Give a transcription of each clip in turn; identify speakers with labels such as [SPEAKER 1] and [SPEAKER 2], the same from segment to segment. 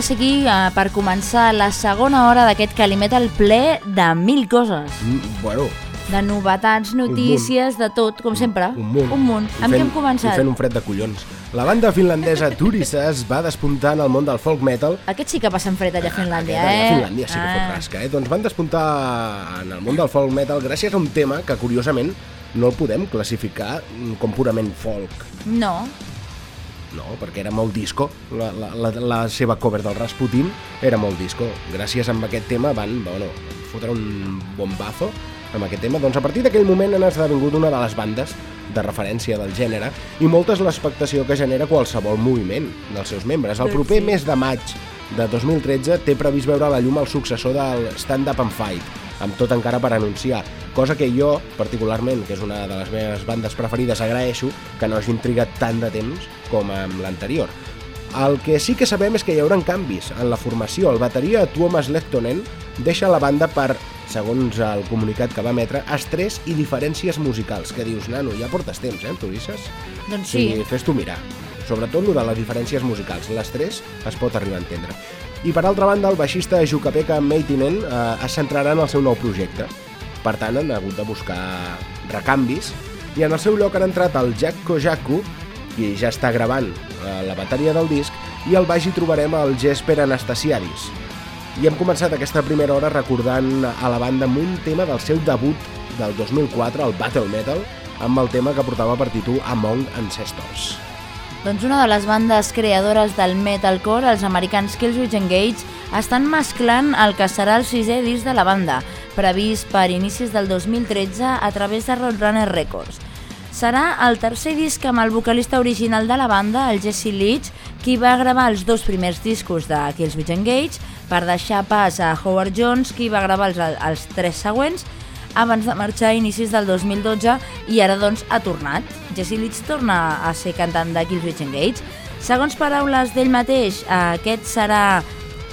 [SPEAKER 1] A seguir eh, per començar la segona hora d'aquest Calimet al ple de mil coses.
[SPEAKER 2] Mm, bueno,
[SPEAKER 1] De novetats, notícies, de tot, com sempre.
[SPEAKER 2] un munt.
[SPEAKER 1] Un munt.
[SPEAKER 2] I
[SPEAKER 1] Amb què hem començat?
[SPEAKER 2] I fent un fred de collons. La banda finlandesa Turisas va despuntar en el món del folk metal
[SPEAKER 1] Aquest sí que passen fred allà a Finlàndia,
[SPEAKER 2] Allà
[SPEAKER 1] eh?
[SPEAKER 2] a Finlàndia sí que
[SPEAKER 1] Ah.
[SPEAKER 2] fot rasca, eh? Doncs van despuntar en el món del folk metal gràcies a un tema que, curiosament, no el podem classificar mm, com purament folk.
[SPEAKER 1] No,
[SPEAKER 2] No, perquè era molt disco. La, la, la, la seva cover del Rasputin era molt disco. Gràcies a aquest tema van, bueno, fotre un bombazo amb aquest tema. Doncs a partir d'aquell moment han esdevingut una de les bandes de referència del gènere i molta és l'expectació que genera qualsevol moviment dels seus membres. El proper mes de maig de 2013 té previst veure a la llum el successor del Stand Up and Fight,
[SPEAKER 3] amb tot encara per anunciar, cosa que jo, particularment, que és una de les meves bandes preferides, agraeixo que no hagin trigat tant de temps com amb l'anterior. El que sí que sabem és que hi haurà canvis en la formació. El bateria Tuomas Lehtonen deixa la banda per, segons el comunicat que va emetre, estrès i diferències musicals. Que dius, nano, ja portes temps, eh, tu Ulisses?
[SPEAKER 2] Doncs sí.
[SPEAKER 3] sí Fes-t'ho mirar. Sobretot lo de les diferències musicals. L'estrès es pot arribar a entendre. I per altra banda, el baixista Jukapeka Meitinen eh, es centrarà en el seu nou projecte. Per tant, han hagut de buscar recanvis i en el seu lloc han entrat el Jack Kojaku, qui ja està gravant eh, la bateria del disc, i al baix hi trobarem el Jesper Anastasiadis. I hem començat aquesta primera hora recordant a la banda amb un tema del seu debut del 2004, el Battle Metal, amb el tema que portava per títol Among Ancestors.
[SPEAKER 2] Doncs una de les bandes creadores del metalcore, els americans Killswitch Engage, estan mesclant el que serà el sisè disc de la banda, previst per inicis del 2013 a través de Roadrunner Records. Serà el tercer disc amb el vocalista original de la banda, el Jesse Leach, qui va gravar els dos primers discos de Killswitch Engage per deixar pas a Howard Jones, qui va gravar els, els tres següents abans de marxar a inicis del 2012 i ara doncs ha tornat. Jesse Leach torna a ser cantant de Killswitch Engage. Segons paraules d'ell mateix, aquest serà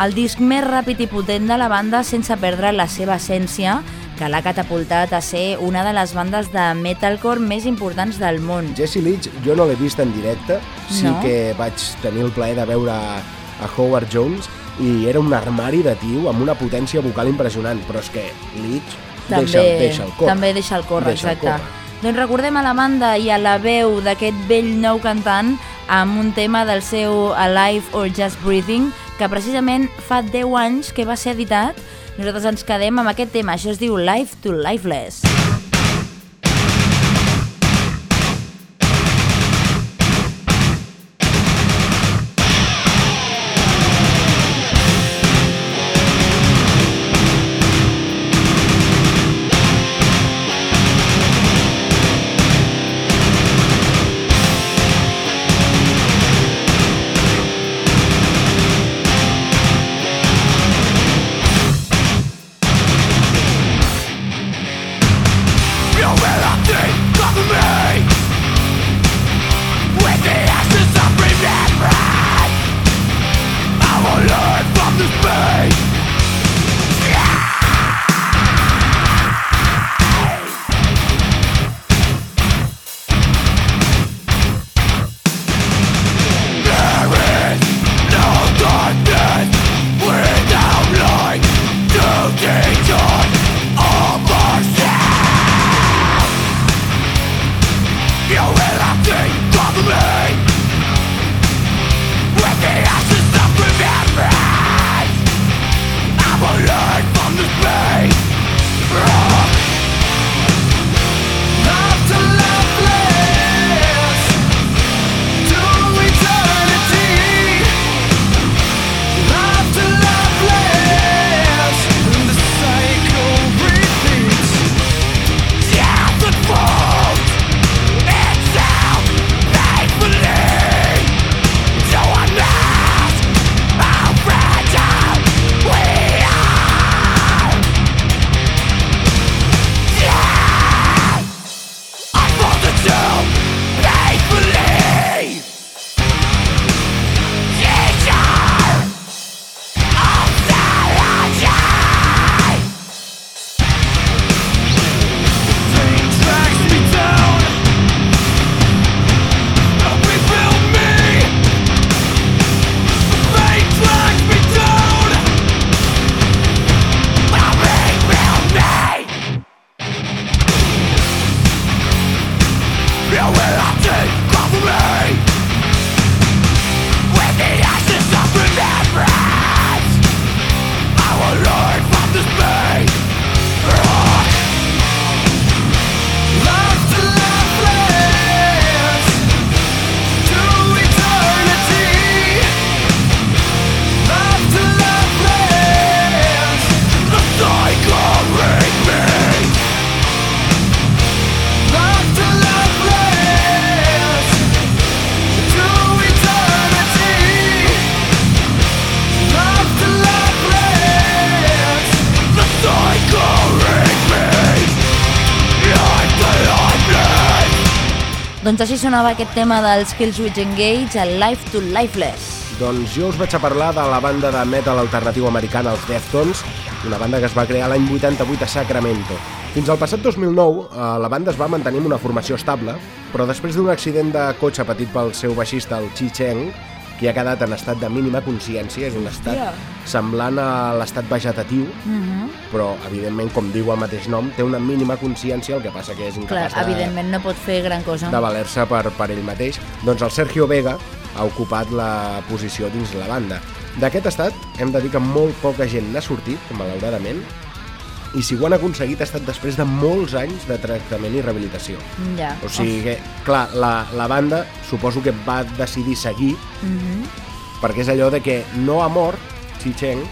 [SPEAKER 2] el disc més ràpid i potent de la banda sense perdre la seva essència que l'ha catapultat a ser una de les bandes de metalcore més importants del món.
[SPEAKER 3] Jesse Leach jo no l'he vist en directe, sí no? que vaig tenir el plaer de veure a Howard Jones i era un armari de tio amb una potència vocal impressionant, però és que Leach també, deixa, deixa el cor.
[SPEAKER 2] També deixa el cor, deixa exacte. El cor. Doncs recordem a l'Amanda i a la veu d'aquest vell nou cantant amb un tema del seu Alive or Just Breathing, que precisament fa 10 anys que va ser editat nosaltres ens quedem amb aquest tema, això es diu Life to Lifeless.
[SPEAKER 1] Doncs així sonava aquest tema dels Killswitch Engage, el Life to Lifeless.
[SPEAKER 3] Doncs jo us vaig a parlar de la banda de metal alternatiu americana, els Deftones, una banda que es va crear l'any 88 a Sacramento. Fins al passat 2009, eh, la banda es va mantenir amb una formació estable, però després d'un accident de cotxe patit pel seu baixista, el Chi Cheng, que ha quedat en estat de mínima consciència, és un estat
[SPEAKER 1] Hòstia.
[SPEAKER 3] semblant a l'estat vegetatiu,
[SPEAKER 1] Mhm.
[SPEAKER 3] però, evidentment, com diu el mateix nom, té una mínima consciència, el que passa que és
[SPEAKER 1] Clar,
[SPEAKER 3] incapaç de,
[SPEAKER 1] evidentment no pot fer gran cosa.
[SPEAKER 3] de valer-se per, per ell mateix. Doncs el Sergio Vega ha ocupat la posició dins la banda. D'aquest estat hem de dir que molt poca gent n'ha sortit, malauradament, i si ho han aconseguit ha estat després de molts anys de tractament i rehabilitació.
[SPEAKER 1] Ja.
[SPEAKER 3] O sigui que, clar, la, la banda suposo que va decidir seguir
[SPEAKER 1] Mhm.
[SPEAKER 3] perquè és allò de que no ha mort Chi Cheng,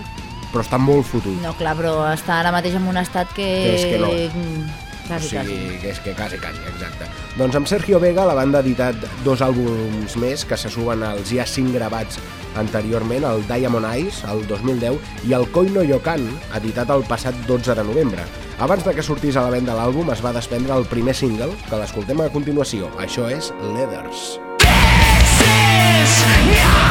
[SPEAKER 3] però està molt fotut.
[SPEAKER 1] No, clar, però està ara mateix en un estat que...
[SPEAKER 3] Que és que no.
[SPEAKER 1] Mm,
[SPEAKER 3] O
[SPEAKER 1] Quasi,
[SPEAKER 3] sigui,
[SPEAKER 1] quasi.
[SPEAKER 3] que és que quasi, quasi, exacte. Doncs amb Sergio Vega la banda ha editat dos àlbums més que se suben als ja cinc gravats anteriorment, el Diamond Eyes, el 2010, i el Koino Yokan, editat el passat 12 de novembre. Abans de que sortís a la venda l'àlbum es va desprendre el primer single, que l'escoltem a continuació. Això és Leathers.
[SPEAKER 2] Now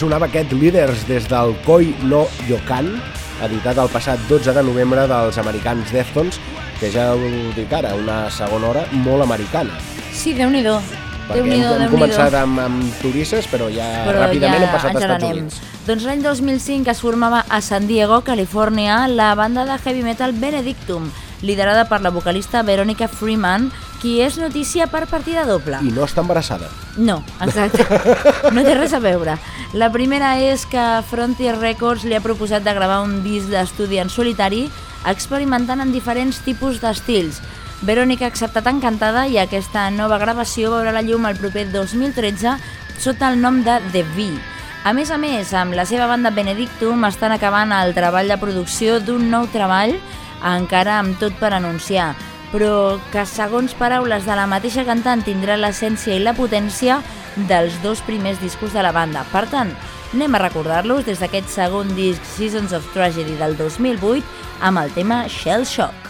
[SPEAKER 3] sonava aquest Leaders des del Koi no Yokan, editat el passat 12 de novembre dels americans Deftones, que ja ho dic ara, una segona hora molt americana.
[SPEAKER 1] Sí, Déu-n'hi-do.
[SPEAKER 3] Perquè hem,
[SPEAKER 1] Déu-n'hi-do,
[SPEAKER 3] hem
[SPEAKER 1] Déu-n'hi-do.
[SPEAKER 3] començat amb, amb turistes, però ja
[SPEAKER 1] Però
[SPEAKER 3] ràpidament
[SPEAKER 1] ja
[SPEAKER 3] hem passat als Estats. Units.
[SPEAKER 1] Doncs l'any 2005 es formava a San Diego, Califòrnia, la banda de heavy metal Benedictum, liderada per la vocalista Veronica Freeman, qui és notícia per partida doble.
[SPEAKER 3] I no està embarassada.
[SPEAKER 1] No, exacte. No té res a veure. La primera és que Frontier Records li ha proposat de gravar un disc d'estudi en solitari experimentant amb diferents tipus d'estils. Verònica ha acceptat encantada i aquesta nova gravació veurà la llum el proper 2013 sota el nom de The V. A més a més, amb la seva banda Benedictum estan acabant el treball de producció d'un nou treball encara amb tot per anunciar, però que segons paraules de la mateixa cantant tindrà l'essència i la potència dels dos primers discos de la banda. Per tant, anem a recordar-los des d'aquest segon disc Seasons of Tragedy del 2008 amb el tema Shell Shock.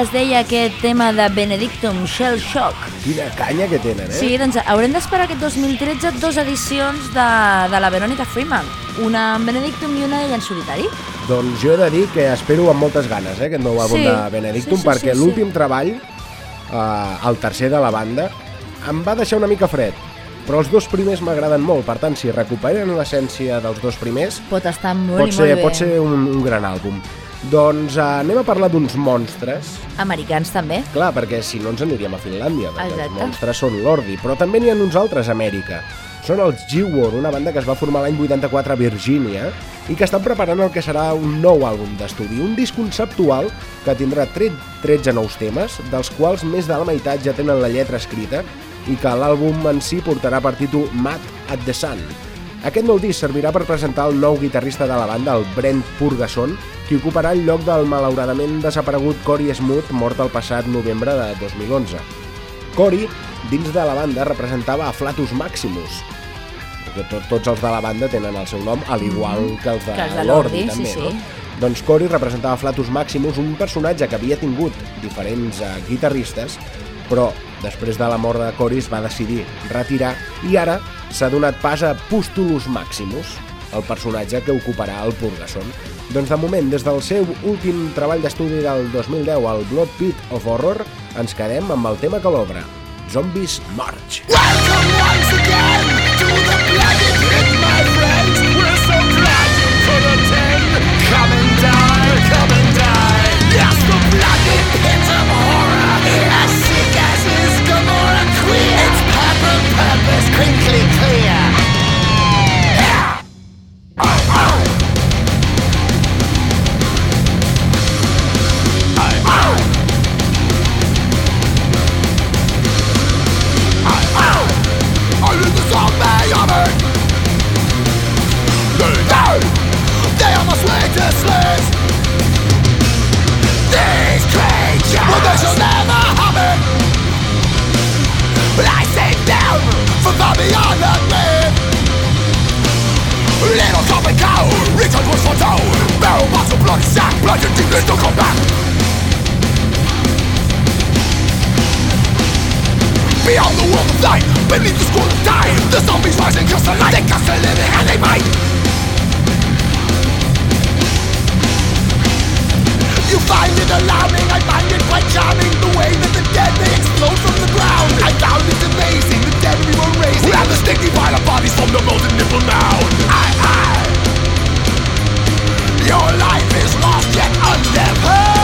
[SPEAKER 1] Es deia aquest tema de Benedictum Shell Shock.
[SPEAKER 3] Quina canya que tenen, eh?
[SPEAKER 1] Sí, doncs haurem d'esperar aquest 2013 dos edicions de, de la Veronica Freeman. Una amb Benedictum i una en solitari.
[SPEAKER 3] Doncs jo he de dir que espero amb moltes ganes, eh, aquest nou àlbum
[SPEAKER 1] Sí,
[SPEAKER 3] de Benedictum,
[SPEAKER 1] sí, sí,
[SPEAKER 3] perquè
[SPEAKER 1] sí, sí.
[SPEAKER 3] l'últim treball, eh, el tercer de la banda, em va deixar una mica fred, però els dos primers m'agraden molt, per tant, si recuperen l'essència dels dos primers,
[SPEAKER 1] Pot estar molt
[SPEAKER 3] pot
[SPEAKER 1] i
[SPEAKER 3] ser,
[SPEAKER 1] molt bé.
[SPEAKER 3] pot ser un, un gran àlbum. Doncs eh, anem a parlar d'uns monstres,
[SPEAKER 1] Americans també.
[SPEAKER 3] clar, perquè si no ens aniríem a Finlàndia, perquè els
[SPEAKER 1] Exacte.
[SPEAKER 3] monstres són l'Ordi, però també n'hi ha uns altres a Amèrica. Són els G-War, una banda que es va formar l'any 84 a Virgínia i que estan preparant el que serà un nou àlbum d'estudi, un disc conceptual que tindrà tre- 13 nous temes, dels quals més de la meitat ja tenen la lletra escrita i que l'àlbum en si portarà per títol Mad at the Sun. Aquest nou disc servirà per presentar el nou guitarrista de la banda, el Brent Purgason, qui ocuparà el lloc del malauradament desaparegut Cory Smooth, mort el passat novembre de 2011. Cory, dins de la banda, representava a Flatus Maximus, perquè tot, tots els de la banda tenen el seu nom, al igual que els de,
[SPEAKER 1] Que els de
[SPEAKER 3] l'Ordi,
[SPEAKER 1] l'Ordi,
[SPEAKER 3] també,
[SPEAKER 1] sí,
[SPEAKER 3] no?
[SPEAKER 1] sí.
[SPEAKER 3] Doncs Cory representava Flatus Maximus, un personatge que havia tingut diferents eh, guitarristes, però després de la mort de Cory es va decidir retirar i ara s'ha donat pas a Pustulus Maximus, el personatge que ocuparà el Purgason. Doncs de moment, des del seu últim treball d'estudi del 2010, el Blood Pit of Horror, ens quedem amb el tema que l'obre, Zombies March.
[SPEAKER 4] Welcome once again surface crinkly clear. Beneath the school time The zombies rising cast the light. They cast a living and they might You find it alarming, I find it quite charming. The way that the dead they explode from the ground. I found it amazing, the dead we were raising And the sticky pile of bodies from the molten nipple mound. I, I Your life is lost yet unnever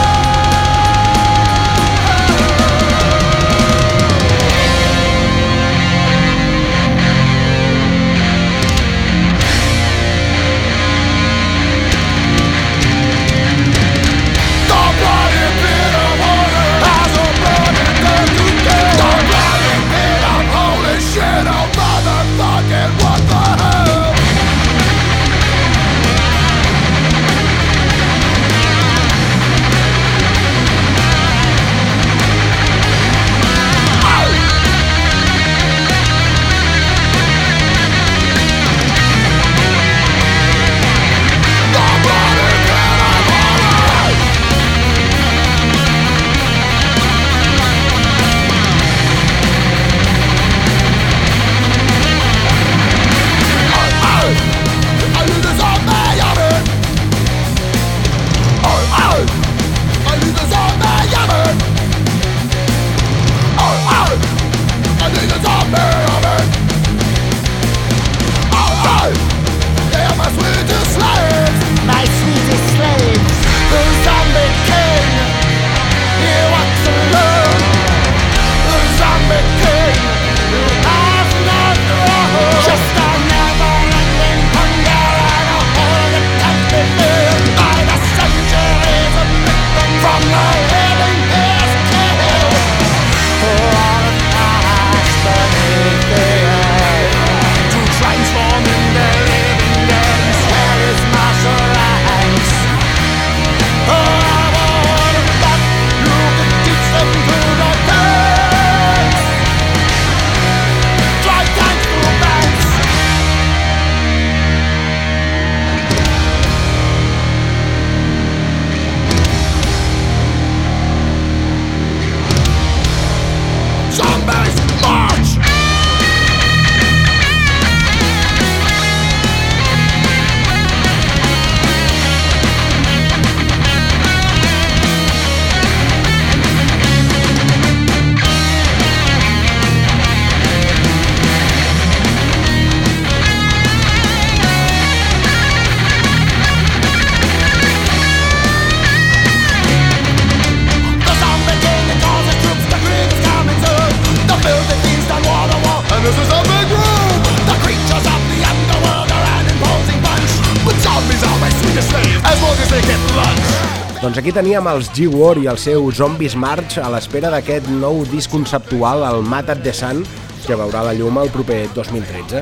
[SPEAKER 3] aquí teníem els G-War i el seu Zombies March a l'espera d'aquest nou disc conceptual, el Matter the Sun, que veurà la llum el proper 2013.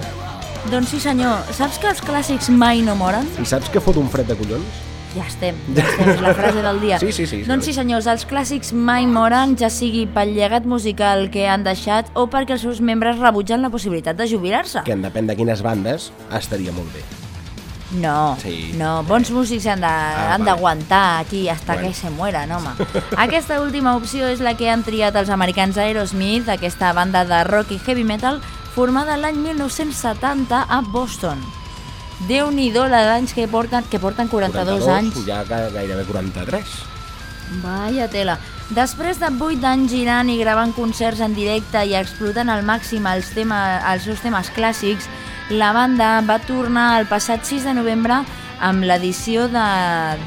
[SPEAKER 1] Doncs sí senyor, saps que els clàssics mai no moren?
[SPEAKER 3] I saps què fot un fred de collons?
[SPEAKER 1] Ja estem, ja estem, és la frase del dia.
[SPEAKER 3] Sí, sí, sí,
[SPEAKER 1] Doncs sí senyors, els clàssics mai moren, ja sigui pel llegat musical que han deixat o perquè els seus membres rebutgen la possibilitat de jubilar-se.
[SPEAKER 3] Que en depèn de quines bandes estaria molt bé.
[SPEAKER 1] No,
[SPEAKER 3] Sí.
[SPEAKER 1] no, bons músics han
[SPEAKER 3] Ah,
[SPEAKER 1] han
[SPEAKER 3] vale.
[SPEAKER 1] d'aguantar aquí hasta
[SPEAKER 3] Bueno.
[SPEAKER 1] que se mueran, home. Aquesta última opció és la que han triat els americans Aerosmith, aquesta banda de rock i heavy metal formada l'any 1970 a Boston. Déu-n'hi-do la d'anys que porten, que porten 42 anys.
[SPEAKER 3] Ja ga- gairebé 43.
[SPEAKER 1] Vaya tela. Després de 8 anys girant i gravant concerts en directe i explotant al màxim els, tema, els seus temes clàssics, la banda va tornar el passat 6 de novembre amb l'edició de,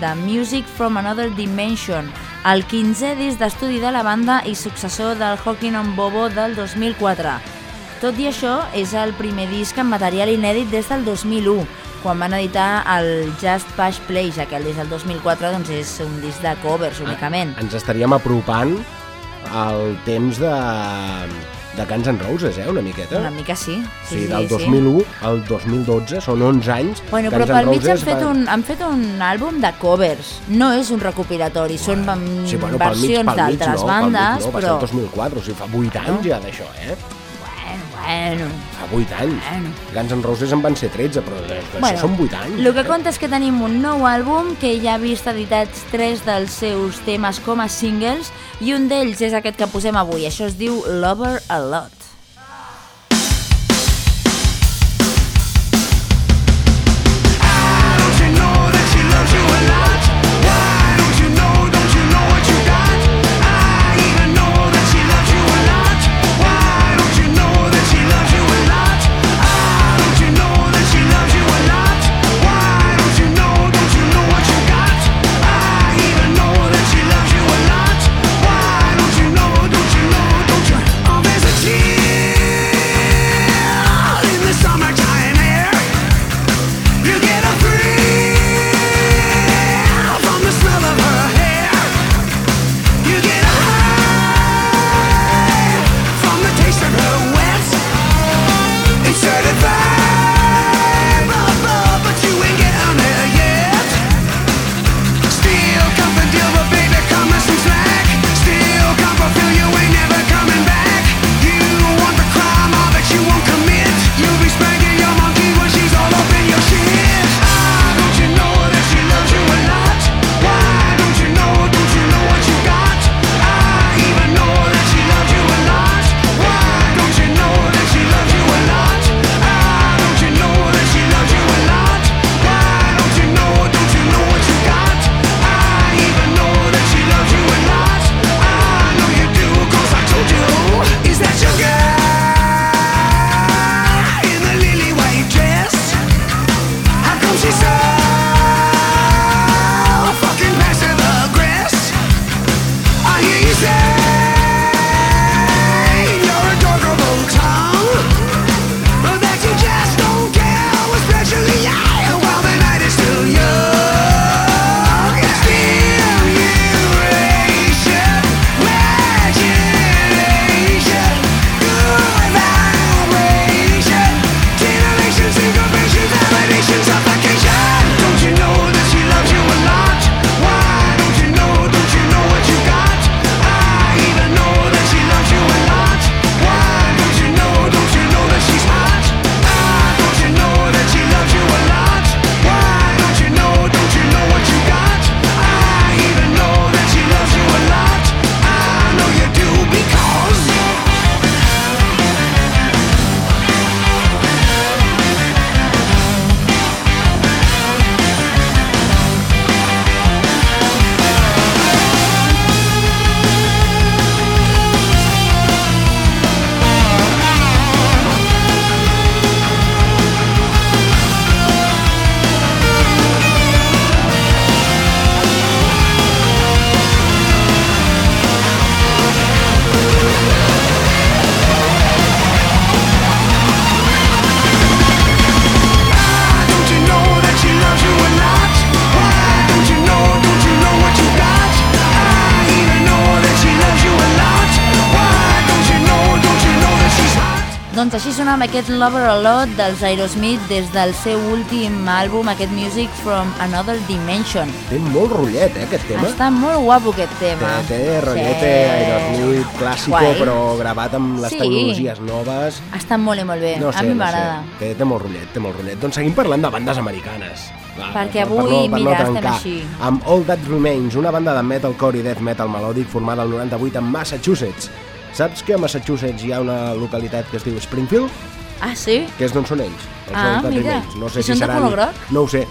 [SPEAKER 1] de Music from Another Dimension, el 15è disc d'estudi de la banda i successor del Hawking on Bobo del 2004. Tot i això, és el primer disc amb material inèdit des del 2001, quan van editar el Just Push Play, ja que el des del 2004 doncs, és un disc de covers únicament.
[SPEAKER 3] Ens estaríem apropant al temps de, de Guns N' Roses, eh, una miqueta.
[SPEAKER 1] Una mica sí.
[SPEAKER 3] Sí, sí, del 2001 al 2012, són 11 anys.
[SPEAKER 1] Bueno,
[SPEAKER 3] Guns
[SPEAKER 1] però
[SPEAKER 3] N'
[SPEAKER 1] pel mig han fet,
[SPEAKER 3] va-
[SPEAKER 1] un, han fet un àlbum de covers. No és un recopilatori, són mm,
[SPEAKER 3] Sí, bueno,
[SPEAKER 1] versions d'altres
[SPEAKER 3] no,
[SPEAKER 1] bandes,
[SPEAKER 3] pel mig, no, va ser
[SPEAKER 1] però...
[SPEAKER 3] el 2004, o sigui, fa 8 anys ja d'això, eh?
[SPEAKER 1] Bueno,
[SPEAKER 3] Fa 8 anys.
[SPEAKER 1] Bueno.
[SPEAKER 3] Guns N' Roses en van ser 13, però d'això
[SPEAKER 1] Bueno,
[SPEAKER 3] són 8 anys.
[SPEAKER 1] El que
[SPEAKER 3] eh?
[SPEAKER 1] compta és que tenim un nou àlbum que ja ha vist editats tres dels seus temes com a singles i un d'ells és aquest que posem avui. Això es diu Lover a Lot. Sonava aquest Lover a Lot dels Aerosmith des del seu últim àlbum, aquest Music from Another Dimension.
[SPEAKER 2] Té molt rotllet, eh, aquest tema.
[SPEAKER 1] Està molt guapo aquest
[SPEAKER 2] Té,
[SPEAKER 1] tema.
[SPEAKER 2] té rotllete Aerosmith clàssico,
[SPEAKER 1] Guai.
[SPEAKER 2] però gravat amb les
[SPEAKER 1] Sí.
[SPEAKER 2] tecnologies noves.
[SPEAKER 1] Està molt i molt bé.
[SPEAKER 2] No sé,
[SPEAKER 1] a mi
[SPEAKER 2] no
[SPEAKER 1] m'agrada.
[SPEAKER 2] sé. Té, té molt rotllet, té molt rotllet. Doncs seguim parlant de bandes americanes. Va,
[SPEAKER 1] Perquè avui, mira, estem així.
[SPEAKER 2] Amb All That Remains, una banda de metalcore i death metal melòdic formada al 98 en Massachusetts. Saps que a Massachusetts hi ha una localitat que es diu Springfield?
[SPEAKER 1] Ah, sí?
[SPEAKER 2] Que és d'on són ells? Els
[SPEAKER 1] Ah, mira.
[SPEAKER 2] Remains. No sé
[SPEAKER 1] I
[SPEAKER 2] si
[SPEAKER 1] són de
[SPEAKER 2] seran...
[SPEAKER 1] color groc?
[SPEAKER 2] No ho sé.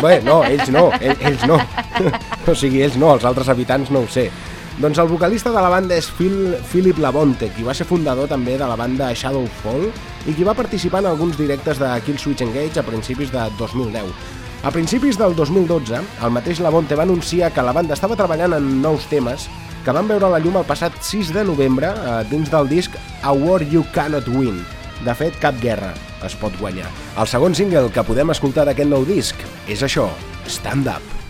[SPEAKER 2] Bé, no, ells no, ells, ells no. o sigui, ells no, els altres habitants no ho sé. Doncs el vocalista de la banda és Phil, Philip Labonte, qui va ser fundador també de la banda Shadowfall i qui va participar en alguns directes de Killswitch Engage a principis de 2010. A principis del 2012, el mateix Labonte va anunciar que la banda estava treballant en nous temes que van veure la llum el passat 6 de novembre eh, dins del disc A War You Cannot Win. De fet, cap guerra es pot guanyar. El segon single que podem escoltar d'aquest nou disc és això, Stand Up.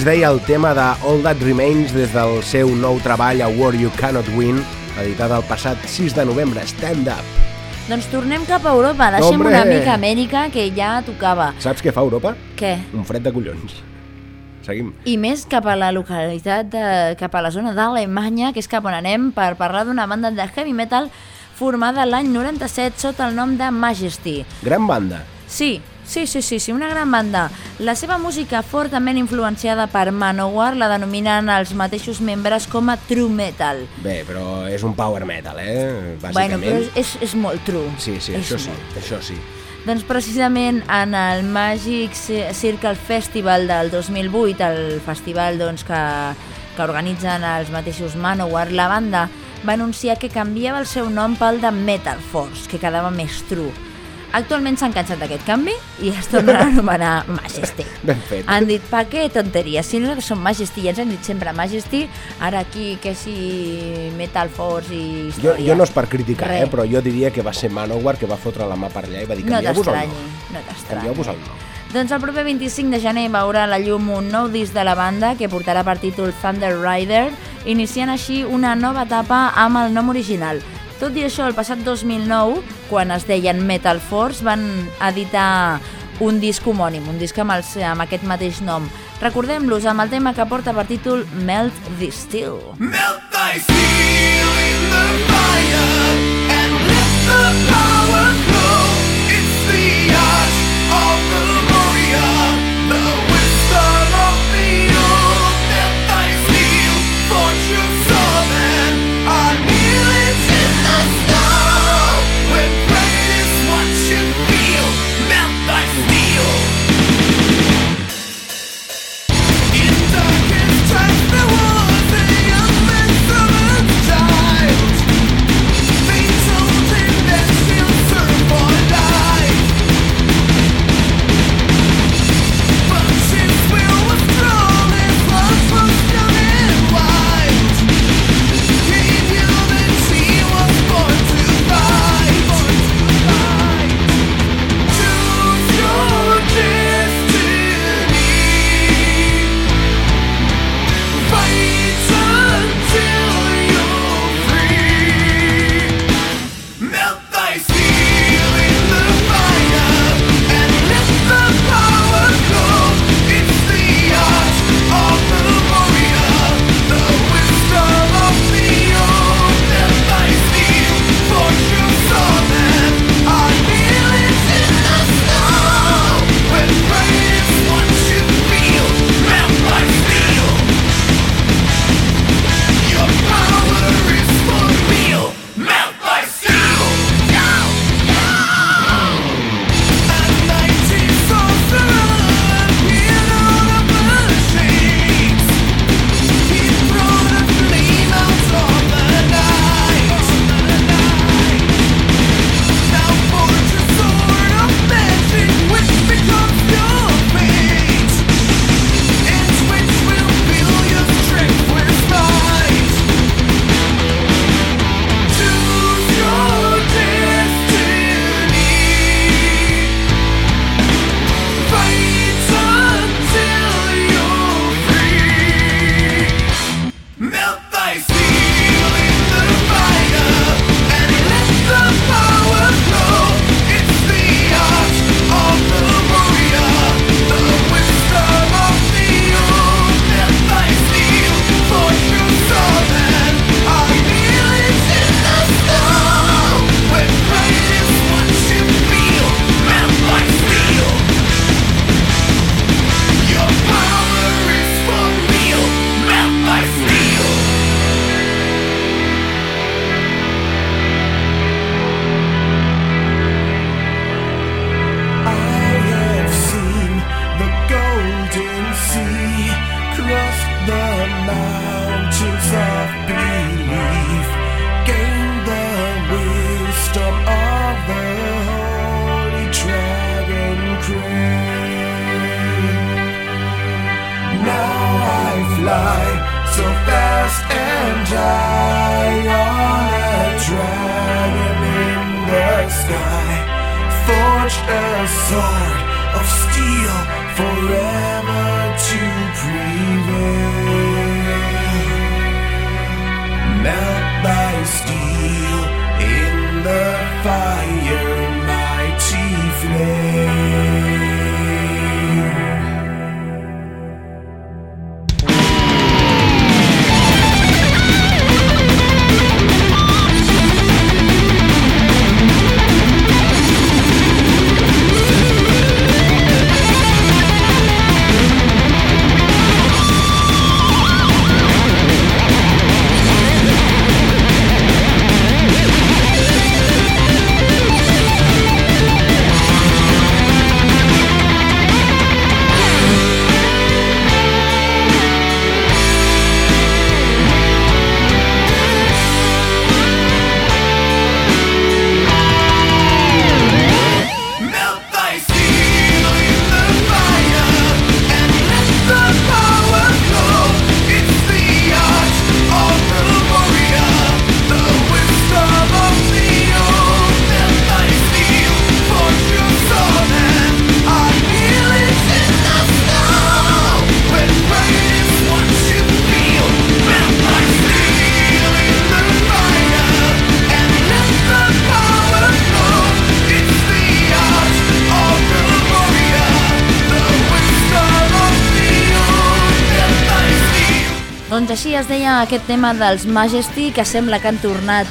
[SPEAKER 2] Es deia el tema de All That Remains des del seu nou treball A War You Cannot Win, editat el passat 6 de novembre, Stand Up.
[SPEAKER 1] Doncs tornem cap a Europa, deixem
[SPEAKER 2] Hombre!
[SPEAKER 1] una mica Amèrica, que ja tocava.
[SPEAKER 2] Saps què fa Europa?
[SPEAKER 1] Què?
[SPEAKER 2] Un fred de collons.
[SPEAKER 3] seguim.
[SPEAKER 1] I més cap a la localitat, de, cap a la zona d'Alemanya, que és cap on anem per parlar d'una banda de heavy metal formada l'any 97 sota el nom de Majesty.
[SPEAKER 3] Gran banda.
[SPEAKER 1] Sí, sí, sí, sí, sí, una gran banda. La seva música fortament influenciada per Manowar la denominen els mateixos membres com a true metal.
[SPEAKER 3] Bé, però és un power metal, eh?
[SPEAKER 1] Bueno,
[SPEAKER 3] Bàsicament.
[SPEAKER 1] però és, és, és molt true.
[SPEAKER 3] Sí, sí,
[SPEAKER 1] és
[SPEAKER 3] això sí, això sí.
[SPEAKER 1] Doncs precisament en el Magic Ci- Circle Festival del 2008, el festival doncs, que, que organitzen els mateixos Manowar, la banda va anunciar que canviava el seu nom pel de Metal Force, que quedava més true. Actualment s'han cansat d'aquest canvi i es tornen a anomenar Majesty.
[SPEAKER 3] Ben fet.
[SPEAKER 1] Han dit, pa què tonteria? Si nosaltres som Majesty i ens han dit sempre Majesty, ara aquí que si Metal Force i
[SPEAKER 3] Jo,
[SPEAKER 1] història.
[SPEAKER 3] jo no és per criticar,
[SPEAKER 1] Res.
[SPEAKER 3] eh, però jo diria que va ser Manowar que va fotre la mà per allà i va dir
[SPEAKER 1] No
[SPEAKER 3] canvieu-vos el
[SPEAKER 1] t'estranyi,
[SPEAKER 3] nom.
[SPEAKER 1] no t'estranyi.
[SPEAKER 3] El nom.
[SPEAKER 1] Doncs el proper 25 de gener veurà la llum un nou disc de la banda que portarà per títol Thunder Rider, iniciant així una nova etapa amb el nom original. Tot i això, el passat 2009, quan es deien Metal Force, van editar un disc homònim, un disc amb, el, amb aquest mateix nom. Recordem-los amb el tema que porta per títol Melt This Steel.
[SPEAKER 2] Melt thy steel in the fire and let the power flow. It's the art of the
[SPEAKER 1] així es deia aquest tema dels Majesty, que sembla que han tornat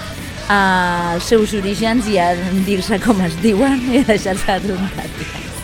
[SPEAKER 1] als seus orígens i a dir-se com es diuen i deixar-se de troncàries.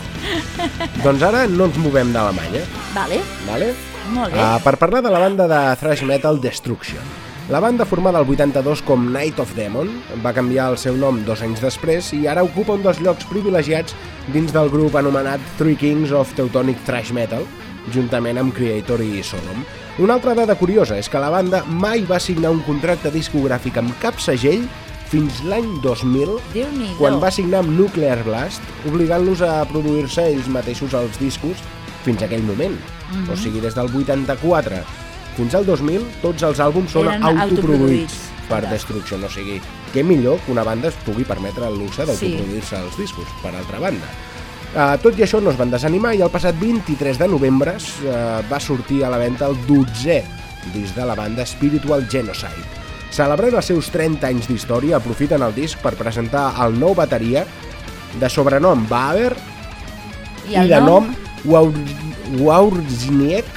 [SPEAKER 3] Doncs ara no ens movem d'Alemanya,
[SPEAKER 1] Vale,
[SPEAKER 3] vale?
[SPEAKER 1] molt bé.
[SPEAKER 3] Uh, per parlar de la banda de thrash metal Destruction. La banda formada el 82 com Night of Demon va canviar el seu nom dos anys després i ara ocupa un dels llocs privilegiats dins del grup anomenat Three Kings of Teutonic Thrash Metal, juntament amb Creator i Sodom. Una altra dada curiosa és que la banda mai va signar un contracte discogràfic amb cap segell fins l'any 2000,
[SPEAKER 1] Déu-n'hi-do.
[SPEAKER 3] quan va signar amb Nuclear Blast, obligant-los a produir-se ells mateixos els discos fins aquell moment.
[SPEAKER 1] Mhm.
[SPEAKER 3] O sigui, des del 84 fins al 2000, tots els àlbums són
[SPEAKER 1] Eren
[SPEAKER 3] autoproduïts per. Destruction. O sigui, què millor que una banda es pugui permetre el luxe
[SPEAKER 1] Sí.
[SPEAKER 3] d'autoproduir-se els discos, per altra banda. Uh, tot i això no es van desanimar i el passat 23 de novembre uh, va sortir a la venda el 12è disc de la banda Spiritual Genocide. Celebrant els seus 30 anys d'història, aprofiten el disc per presentar el nou bateria de sobrenom Baber
[SPEAKER 1] I
[SPEAKER 3] i, de nom,
[SPEAKER 1] nom?
[SPEAKER 3] Waurzniek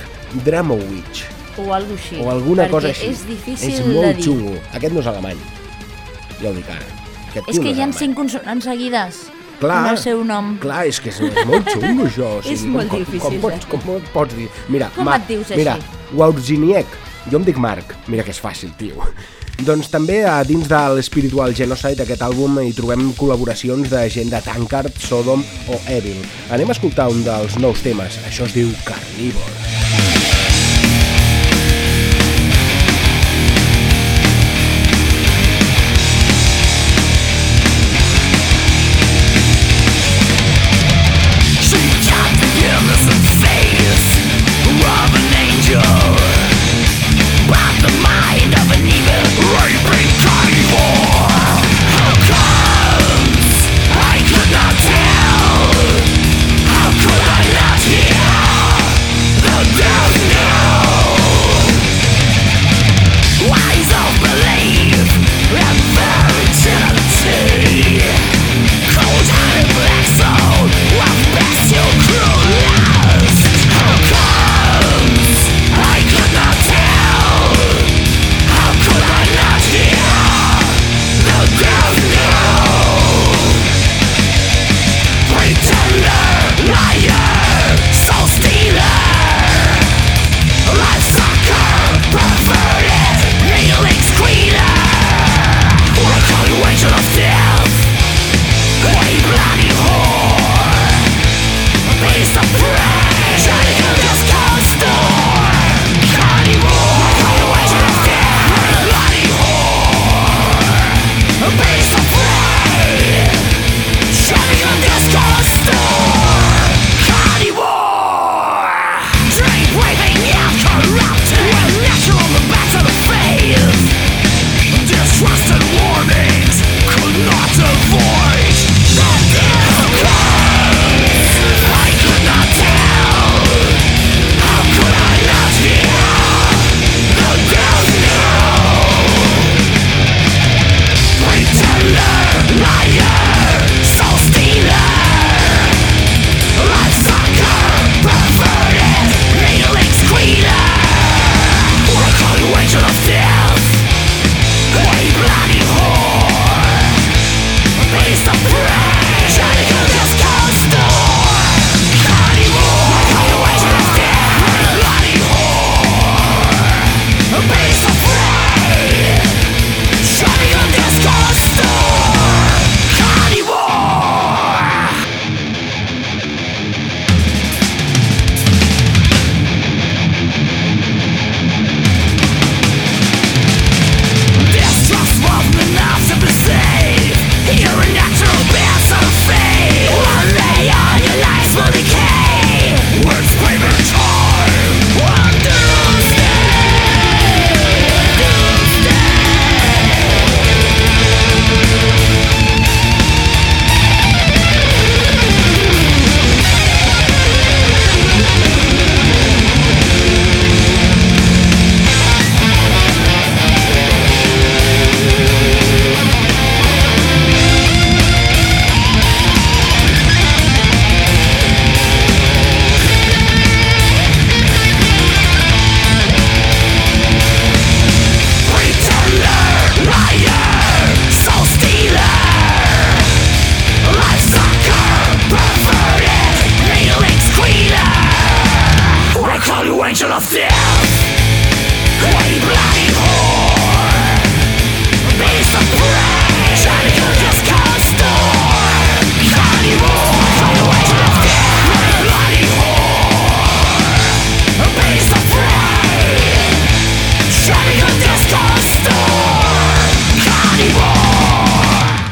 [SPEAKER 3] Dramowicz
[SPEAKER 1] O alguna així.
[SPEAKER 3] o alguna cosa així.
[SPEAKER 1] és difícil
[SPEAKER 3] és
[SPEAKER 1] de
[SPEAKER 3] molt
[SPEAKER 1] dir.
[SPEAKER 3] xungo. Aquest no és alemany. Ja ho dic ara. Aquest
[SPEAKER 1] És que
[SPEAKER 3] no
[SPEAKER 1] hi ha cinc consonants seguides
[SPEAKER 3] Clar,
[SPEAKER 1] el seu nom.
[SPEAKER 3] Clar, és que és, és molt xungo, això. O sigui,
[SPEAKER 1] És molt
[SPEAKER 3] com,
[SPEAKER 1] difícil,
[SPEAKER 3] Com, com, pots,
[SPEAKER 1] eh?
[SPEAKER 3] com pots dir? Mira,
[SPEAKER 1] Com et dius
[SPEAKER 3] mira,
[SPEAKER 1] així?
[SPEAKER 3] Jo em dic Marc. Mira que és fàcil, tio. Doncs també a dins de l'Spiritual Genocide, aquest àlbum, hi trobem col·laboracions de gent de Tankard, Sodom o Evil. Anem a escoltar un dels nous temes. Això es diu Carnívore.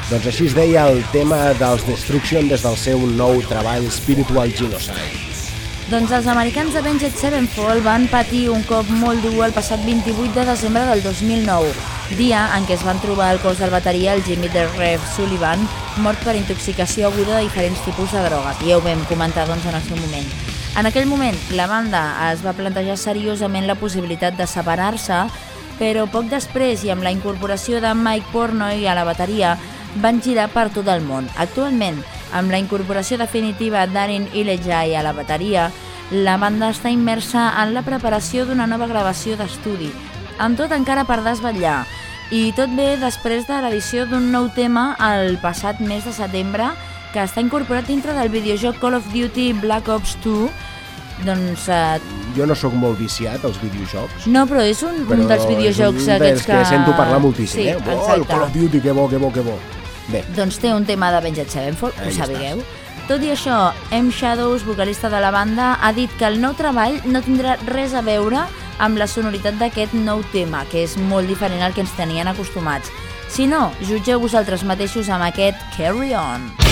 [SPEAKER 3] Doncs així es deia el tema dels Destruction des del seu nou treball Spiritual Genocide.
[SPEAKER 1] Doncs els americans Avenged Sevenfold van patir un cop molt dur el passat 28 de desembre del 2009, dia en què es van trobar el cos del bateria, el Jimmy The Rev Sullivan, mort per intoxicació aguda de diferents tipus de drogues. Ja ho vam comentar doncs, en el seu moment. En aquell moment, la banda es va plantejar seriosament la possibilitat de separar-se, però poc després i amb la incorporació de Mike Pornoy a la bateria, van girar per tot el món. Actualment, amb la incorporació definitiva d'Arin Ilejai a la bateria, la banda està immersa en la preparació d'una nova gravació d'estudi, amb tot encara per desvetllar. I tot ve després de l'edició d'un nou tema el passat mes de setembre que està incorporat dintre del videojoc Call of Duty Black Ops 2 doncs eh,
[SPEAKER 3] Jo no sóc molt viciat als videojocs,
[SPEAKER 1] no, però és un, un dels videojocs
[SPEAKER 3] un
[SPEAKER 1] aquests que...
[SPEAKER 3] que sento parlar moltíssim,
[SPEAKER 1] sí,
[SPEAKER 3] eh? Oh, el. Call of Duty, que bo, que bo, que bo. Bé,
[SPEAKER 1] Doncs té un tema d'Avenged Sevenfold,
[SPEAKER 3] Ahí
[SPEAKER 1] ho sabigueu. Tot i això, M. Shadows, vocalista de la banda, ha dit que el nou treball no tindrà res a veure amb la sonoritat d'aquest nou tema, que és molt diferent al que ens tenien acostumats. Si no, jutgeu vosaltres mateixos amb aquest Carry On.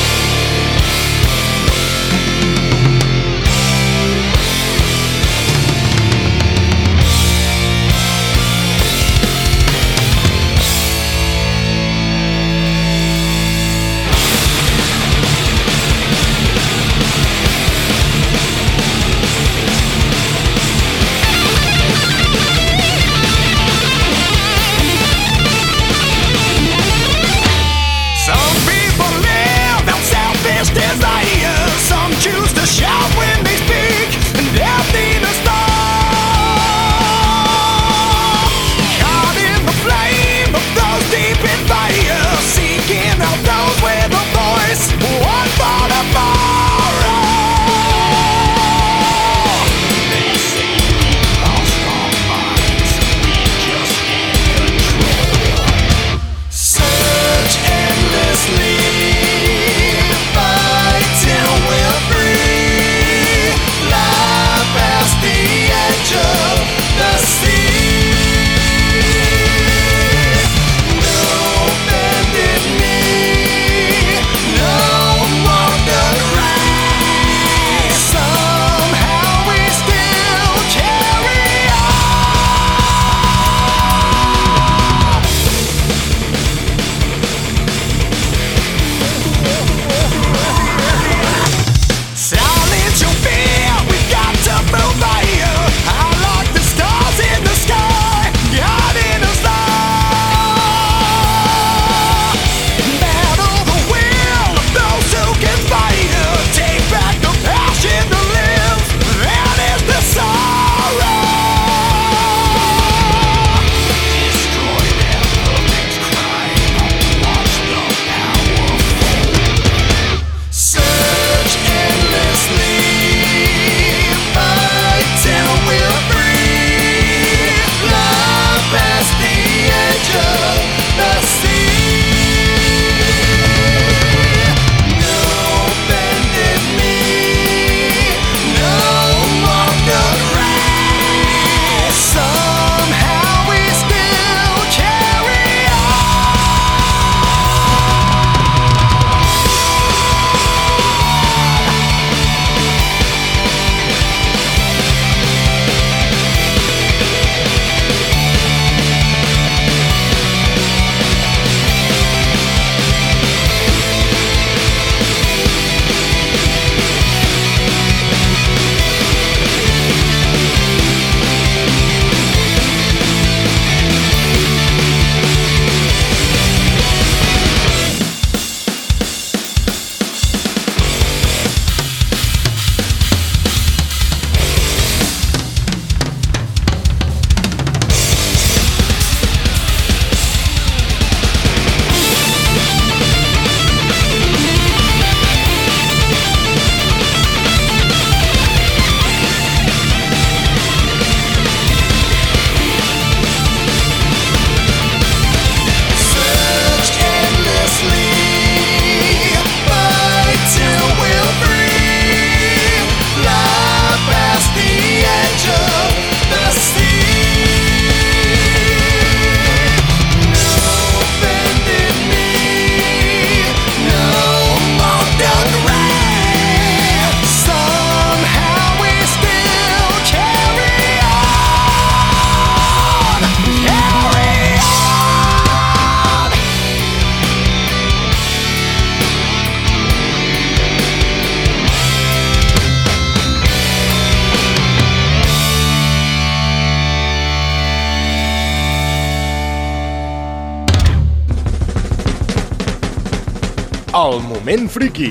[SPEAKER 5] Moment friki.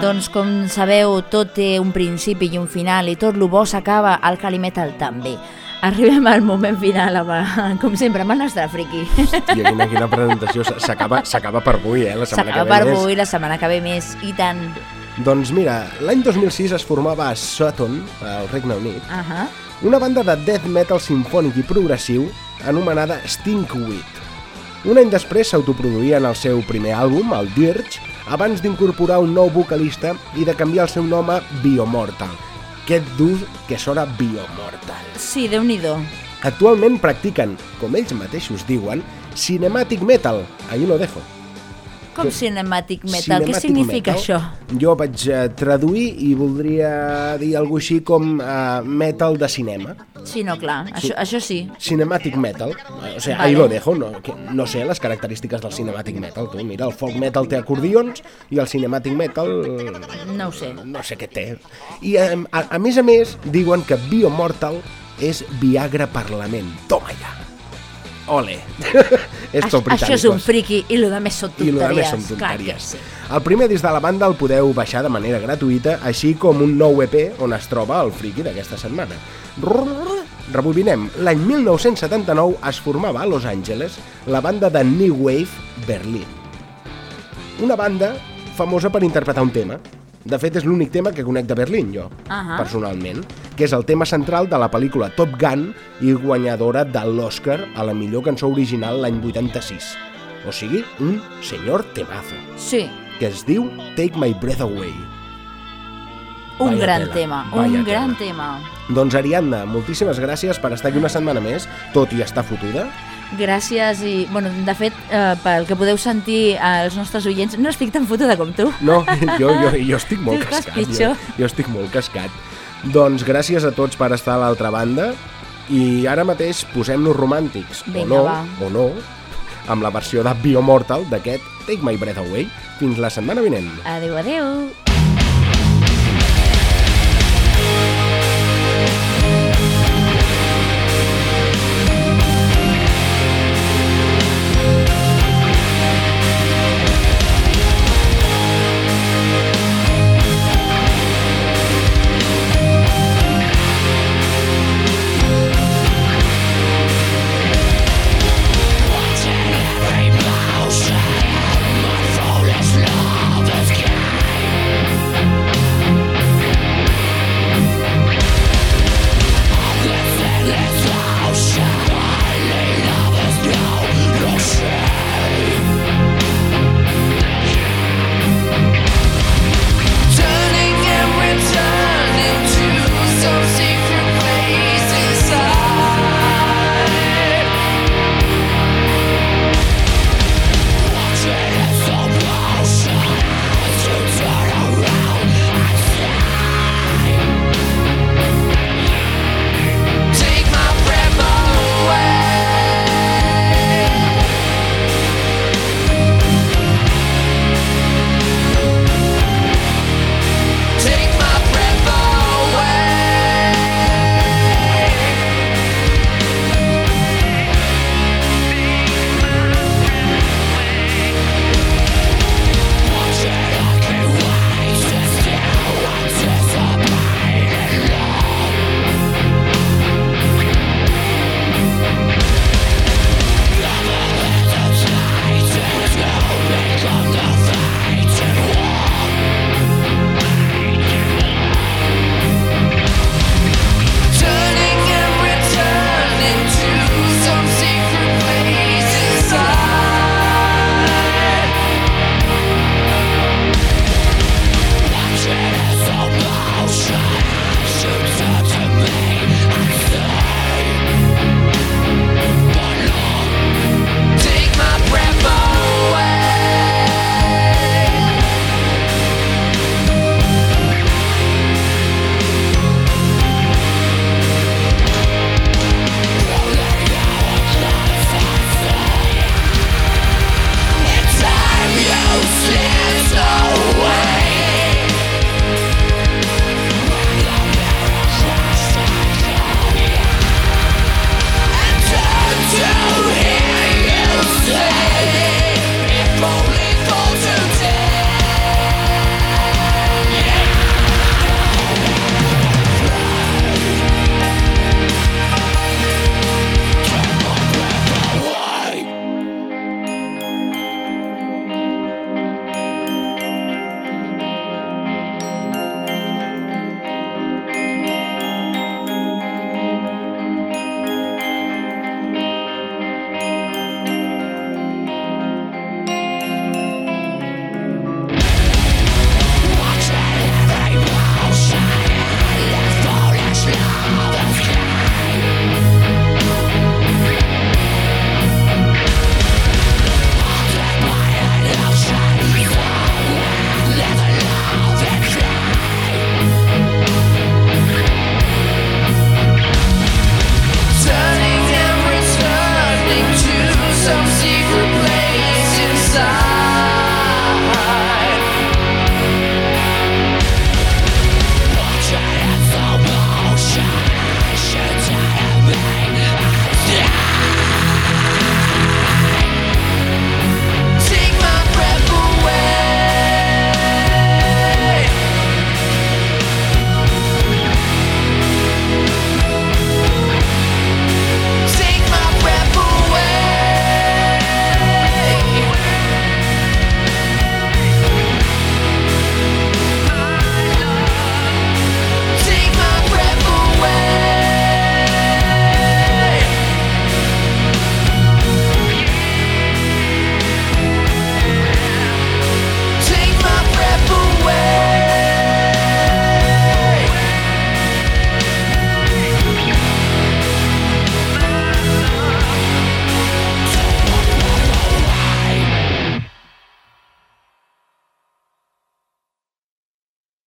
[SPEAKER 1] Doncs com sabeu, tot té un principi i un final i tot lo bo s'acaba, al Calimetal també. Arribem al moment final, amb, com sempre, amb el nostre friki.
[SPEAKER 3] Hòstia, quina, quina presentació. S'acaba s'acaba per avui, eh? La setmana
[SPEAKER 1] S'acaba
[SPEAKER 3] que ve
[SPEAKER 1] per
[SPEAKER 3] més.
[SPEAKER 1] avui, la setmana que ve més, i tant.
[SPEAKER 3] Doncs mira, l'any 2006 es formava a Sutton, al Regne Unit,
[SPEAKER 1] Uh -huh.
[SPEAKER 3] Una banda de death metal sinfònic i progressiu anomenada Stinkweed. Un any després s'autoproduïen el seu primer àlbum, el Dirge, abans d'incorporar un nou vocalista i de canviar el seu nom a Biomortal. Que dur que sona Biomortal.
[SPEAKER 1] Sí, déu nhi
[SPEAKER 3] Actualment practiquen, com ells mateixos diuen, Cinematic Metal. Ahí lo dejo.
[SPEAKER 1] Com Cinematic Metal, què
[SPEAKER 3] Cinematic
[SPEAKER 1] significa
[SPEAKER 3] metal.
[SPEAKER 1] això?
[SPEAKER 3] Jo vaig eh, traduir i voldria dir alguna així com eh, metal de cinema.
[SPEAKER 1] Sí, no, clar, això, això sí.
[SPEAKER 3] Cinematic metal. O sigui,
[SPEAKER 1] Vale.
[SPEAKER 3] ahí lo dejo. No, que, no sé les característiques del cinematic metal. Tu, mira, el folk metal té acordions i el cinematic metal
[SPEAKER 1] No ho sé.
[SPEAKER 3] no sé què té. I eh, a, a més a més diuen que Biomortal és Viagra Parlament. Toma ja. Ole. Esto
[SPEAKER 1] Això, això és un friki i lo de més són
[SPEAKER 3] i
[SPEAKER 1] tonteries.
[SPEAKER 3] el més són tonteries.
[SPEAKER 1] sí.
[SPEAKER 3] El primer disc de la banda el podeu baixar de manera gratuïta, així com un nou EP on es troba el friki d'aquesta setmana. Rebobinem. L'any 1979 es formava a Los Angeles la banda de New Wave Berlin. Una banda famosa per interpretar un tema. De fet, és l'únic tema que conec de Berlín, jo,
[SPEAKER 1] Ahà.
[SPEAKER 3] personalment, que és el tema central de la pel·lícula Top Gun i guanyadora de l'Oscar a la millor cançó original l'any 86. O sigui, un senyor temazo,
[SPEAKER 1] Sí,
[SPEAKER 3] que es diu Take My Breath Away.
[SPEAKER 1] un
[SPEAKER 3] Vaya
[SPEAKER 1] gran
[SPEAKER 3] tela,
[SPEAKER 1] tema,
[SPEAKER 3] vaya
[SPEAKER 1] un
[SPEAKER 3] tela.
[SPEAKER 1] gran tema.
[SPEAKER 3] Doncs Ariadna, moltíssimes gràcies per estar aquí una setmana més, tot i estar fotuda.
[SPEAKER 1] Gràcies i, bueno, de fet, eh, pel que podeu sentir als nostres oients, no estic tan fotuda com tu.
[SPEAKER 3] No, jo, jo, jo estic molt
[SPEAKER 1] Tu
[SPEAKER 3] cascat. Jo, jo estic molt cascat. Doncs gràcies a tots per estar a l'altra banda i ara mateix posem-nos romàntics,
[SPEAKER 1] Vinga,
[SPEAKER 3] o no,
[SPEAKER 1] va.
[SPEAKER 3] o no, amb la versió de Biomortal d'aquest Take My Breath Away. Fins la setmana vinent.
[SPEAKER 1] Adéu, adéu.